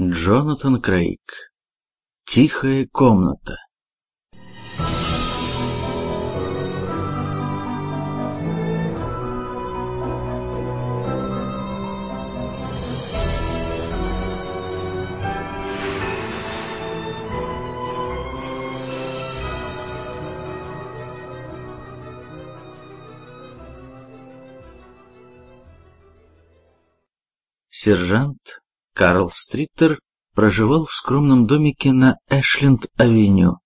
Джонатан Крейг. Тихая комната. Сержант Карл Стриттер проживал в скромном домике на Эшленд-авеню.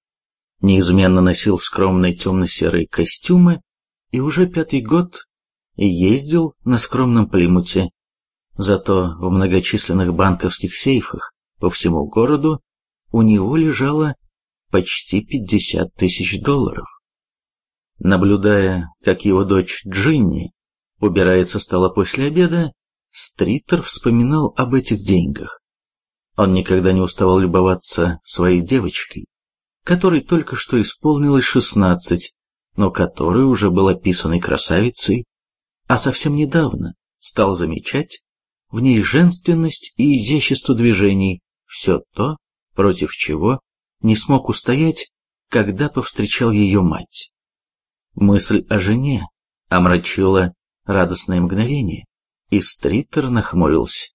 Неизменно носил скромные темно-серые костюмы и уже пятый год ездил на скромном плимуте. Зато в многочисленных банковских сейфах по всему городу у него лежало почти 50 тысяч долларов. Наблюдая, как его дочь Джинни убирает со стола после обеда, Стриттер вспоминал об этих деньгах. Он никогда не уставал любоваться своей девочкой, которой только что исполнилось шестнадцать, но которая уже была писаной красавицей, а совсем недавно стал замечать в ней женственность и изящество движений, все то, против чего не смог устоять, когда повстречал ее мать. Мысль о жене омрачила радостное мгновение. И Стриттер нахмурился.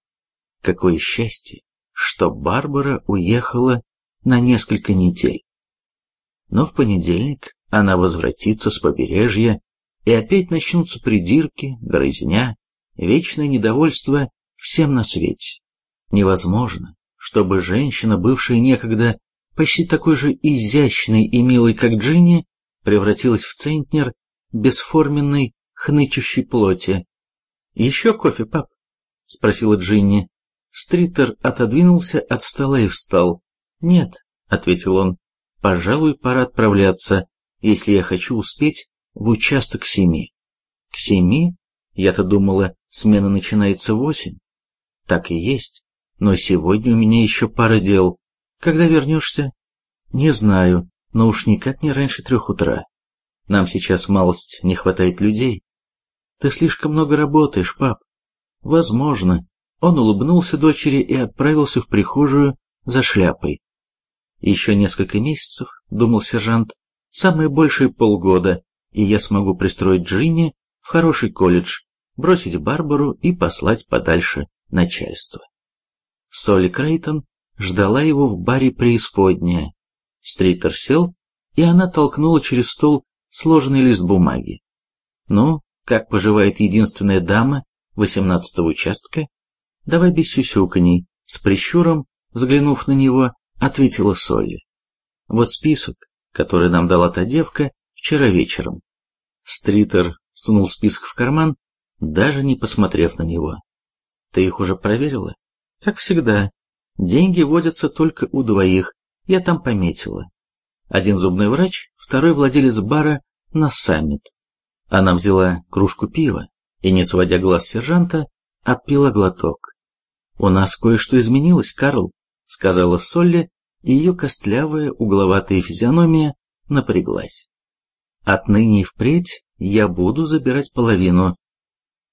Какое счастье, что Барбара уехала на несколько недель. Но в понедельник она возвратится с побережья, и опять начнутся придирки, грызня, вечное недовольство всем на свете. Невозможно, чтобы женщина, бывшая некогда почти такой же изящной и милой, как Джинни, превратилась в центнер бесформенной хнычущей плоти, «Еще кофе, пап?» — спросила Джинни. Стритер отодвинулся от стола и встал. «Нет», — ответил он, — «пожалуй, пора отправляться, если я хочу успеть в участок к семи». «К семи? Я-то думала, смена начинается в восемь». «Так и есть, но сегодня у меня еще пара дел. Когда вернешься?» «Не знаю, но уж никак не раньше трех утра. Нам сейчас малость не хватает людей. Ты слишком много работаешь, пап. Возможно. Он улыбнулся дочери и отправился в прихожую за шляпой. Еще несколько месяцев, думал сержант, самое большее полгода, и я смогу пристроить Джинни в хороший колледж, бросить Барбару и послать подальше начальство. Соли Крейтон ждала его в баре преисподняя. Стритер сел, и она толкнула через стол сложенный лист бумаги. «Ну, как поживает единственная дама восемнадцатого участка? Давай без сюсюканий, с прищуром, взглянув на него, ответила Солли. Вот список, который нам дала та девка вчера вечером. Стритер сунул список в карман, даже не посмотрев на него. Ты их уже проверила? Как всегда. Деньги водятся только у двоих, я там пометила. Один зубной врач, второй владелец бара на саммит. Она взяла кружку пива и, не сводя глаз сержанта, отпила глоток. «У нас кое-что изменилось, Карл», — сказала Солли, и ее костлявая угловатая физиономия напряглась. «Отныне и впредь я буду забирать половину.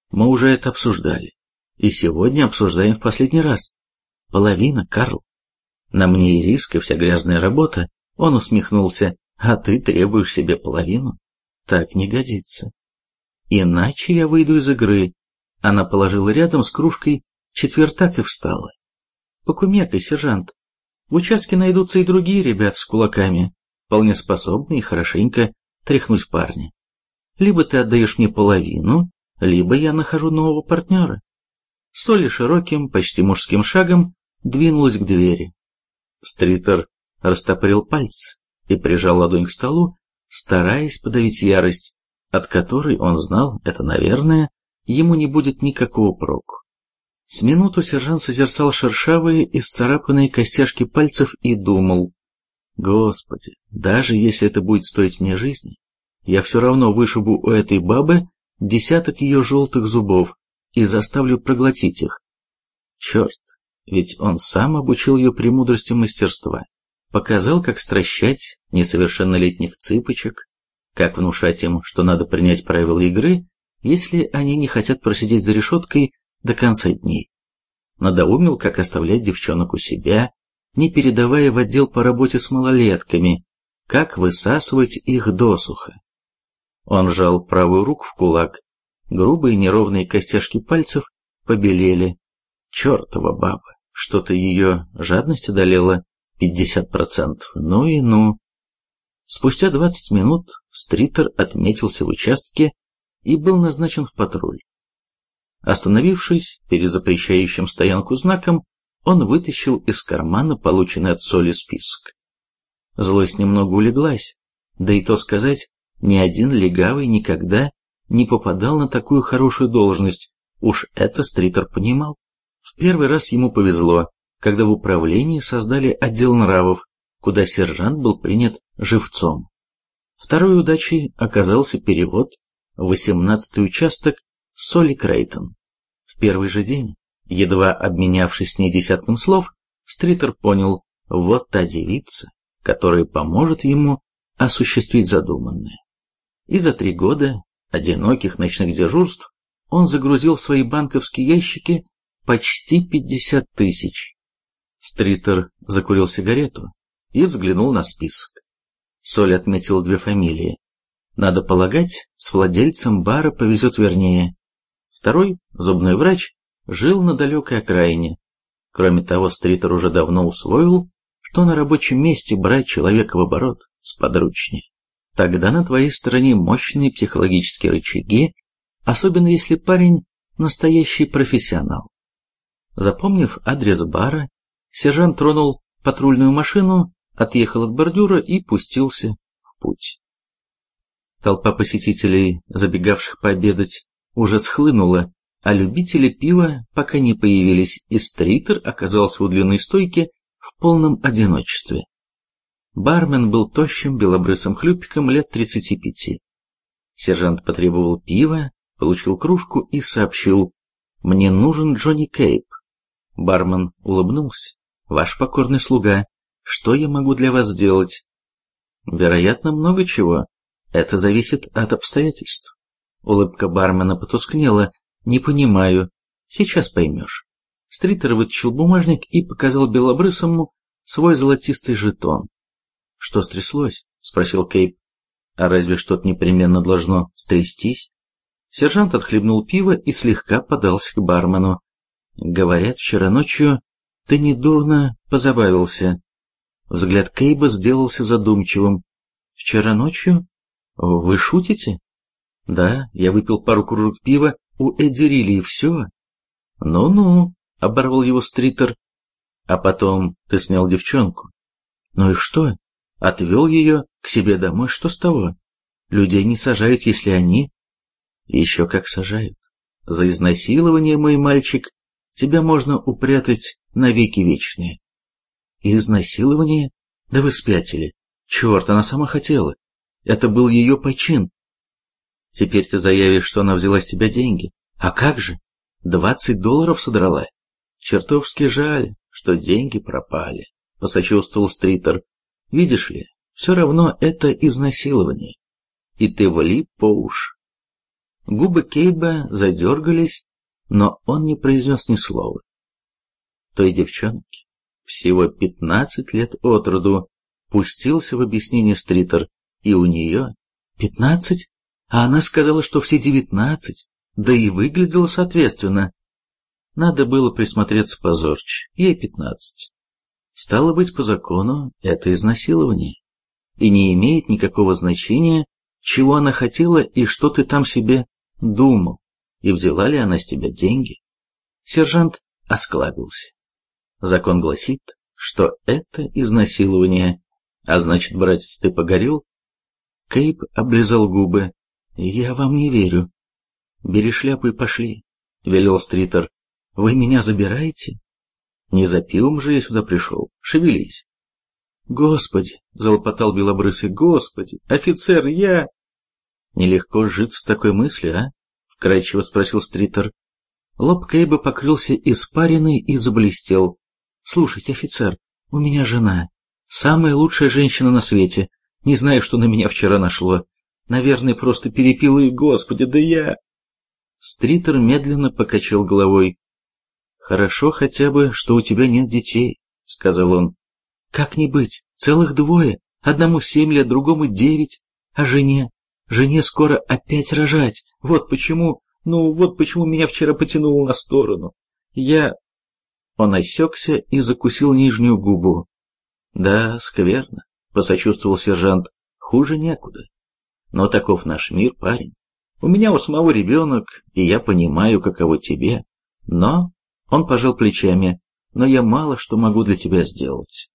Мы уже это обсуждали, и сегодня обсуждаем в последний раз. Половина, Карл. На мне и риск, и вся грязная работа». Он усмехнулся. «А ты требуешь себе половину?» Так не годится. Иначе я выйду из игры. Она положила рядом с кружкой четвертак и встала. Покумекай, сержант. В участке найдутся и другие ребята с кулаками, вполне способные хорошенько тряхнуть парня. Либо ты отдаешь мне половину, либо я нахожу нового партнера. Соли широким, почти мужским шагом двинулась к двери. Стритер растопырил пальцы и прижал ладонь к столу, стараясь подавить ярость, от которой он знал, это, наверное, ему не будет никакого проку. С минуту сержант созерцал шершавые и сцарапанные костяшки пальцев и думал, «Господи, даже если это будет стоить мне жизни, я все равно вышибу у этой бабы десяток ее желтых зубов и заставлю проглотить их. Черт, ведь он сам обучил ее премудрости мастерства показал, как стращать несовершеннолетних цыпочек, как внушать им, что надо принять правила игры, если они не хотят просидеть за решеткой до конца дней. надоумил, как оставлять девчонок у себя, не передавая в отдел по работе с малолетками, как высасывать их досуха. Он сжал правую руку в кулак, грубые неровные костяшки пальцев побелели. Чертова баба, что-то ее жадность одолела пятьдесят процентов. Ну и ну. Спустя двадцать минут Стритер отметился в участке и был назначен в патруль. Остановившись перед запрещающим стоянку знаком, он вытащил из кармана полученный от соли список. Злость немного улеглась, да и то сказать, ни один легавый никогда не попадал на такую хорошую должность, уж это Стритер понимал. В первый раз ему повезло, когда в управлении создали отдел нравов, куда сержант был принят живцом. Второй удачей оказался перевод в 18-й участок Соли Крейтон. В первый же день, едва обменявшись с ней десятком слов, Стритер понял, вот та девица, которая поможет ему осуществить задуманное. И за три года одиноких ночных дежурств он загрузил в свои банковские ящики почти 50 тысяч. Стритер закурил сигарету и взглянул на список. Соль отметил две фамилии. Надо полагать, с владельцем бара повезет вернее. Второй, зубной врач, жил на далекой окраине. Кроме того, Стритер уже давно усвоил, что на рабочем месте брать человека в оборот сподручнее. Тогда на твоей стороне мощные психологические рычаги, особенно если парень настоящий профессионал. Запомнив адрес бара, сержант тронул патрульную машину, отъехал от бордюра и пустился в путь. Толпа посетителей, забегавших пообедать, уже схлынула, а любители пива пока не появились, и стритер оказался у длинной стойки в полном одиночестве. Бармен был тощим белобрысым хлюпиком лет тридцати пяти. Сержант потребовал пива, получил кружку и сообщил «Мне нужен Джонни Кейп». Бармен улыбнулся. «Ваш покорный слуга. Что я могу для вас сделать?» «Вероятно, много чего. Это зависит от обстоятельств». Улыбка бармена потускнела. «Не понимаю. Сейчас поймешь». Стритер вытащил бумажник и показал белобрысому свой золотистый жетон. «Что стряслось?» — спросил Кейп. «А разве что-то непременно должно стрястись?» Сержант отхлебнул пиво и слегка подался к бармену. «Говорят, вчера ночью ты недурно позабавился». Взгляд Кейба сделался задумчивым. «Вчера ночью? Вы шутите?» «Да, я выпил пару кружек пива у Эдди Рилли и все». «Ну-ну», — оборвал его стритер. «А потом ты снял девчонку». «Ну и что? Отвел ее к себе домой, что с того? Людей не сажают, если они...» «Еще как сажают. За изнасилование, мой мальчик, тебя можно упрятать навеки вечные». «Изнасилование? Да вы спятили. Черт, она сама хотела. Это был ее почин. Теперь ты заявишь, что она взяла с тебя деньги. А как же? Двадцать долларов содрала. Чертовски жаль, что деньги пропали, посочувствовал Стритер. Видишь ли, все равно это изнасилование. И ты влип по уши. Губы Кейба задергались, но он не произнес ни слова. Той девчонке всего пятнадцать лет от роду пустился в объяснение Стритер, и у нее пятнадцать, а она сказала, что все девятнадцать, да и выглядела соответственно. Надо было присмотреться позорче, ей пятнадцать. Стало быть, по закону, это изнасилование. И не имеет никакого значения, чего она хотела и что ты там себе думал, и взяла ли она с тебя деньги. Сержант осклабился. Закон гласит, что это изнасилование, а значит, братец, ты погорел? Кейп облизал губы. Я вам не верю. Бери шляпу и пошли, велел Стритер. Вы меня забираете? Не за пивом же я сюда пришел. Шевелись. Господи, залопотал белобрысый, господи, офицер, я... Нелегко жить с такой мыслью, а? Вкрадчиво спросил Стритер. Лоб Кейба покрылся испариной и заблестел. Слушайте, офицер, у меня жена. Самая лучшая женщина на свете. Не знаю, что на меня вчера нашло. Наверное, просто перепила и, господи, да я... Стритер медленно покачал головой. «Хорошо хотя бы, что у тебя нет детей», — сказал он. «Как не быть? Целых двое. Одному семь лет, другому девять. А жене? Жене скоро опять рожать. Вот почему... Ну, вот почему меня вчера потянуло на сторону. Я...» Он осекся и закусил нижнюю губу. «Да, скверно», — посочувствовал сержант. «Хуже некуда. Но таков наш мир, парень. У меня у самого ребенок, и я понимаю, каково тебе. Но...» Он пожал плечами. «Но я мало что могу для тебя сделать.